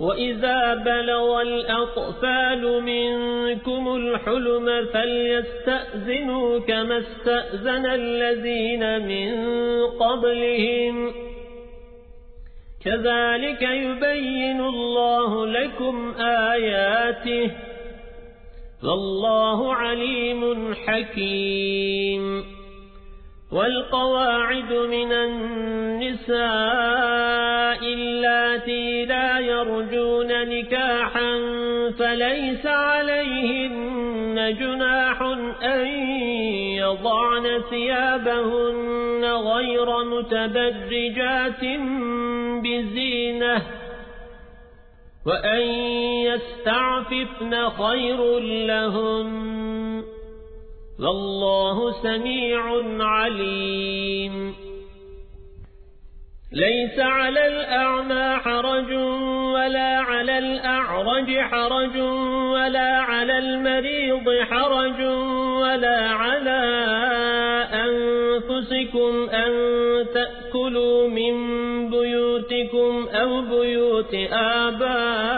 وإذا بلغ الأطفال منكم الحلم فليستأذنوا كما استأذن الذين من قبلهم كذلك يبين الله لكم آياته والله عليم حكيم. والقواعد من النساء اللاتي لا يرجون نكاحا فليس عليهن جناح أن يضعن ثيابهن غير متبرجات بزينة وأن يستعففن خير لهم والله سميع عليم. ليس على الأعمى حرج ولا على الأعرج حرج ولا على المريض حرج ولا على أنفسكم أن تأكلوا من بيوتكم أو بيوت آبائكم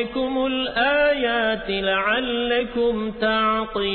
لكم الآيات لعلكم تعقلون.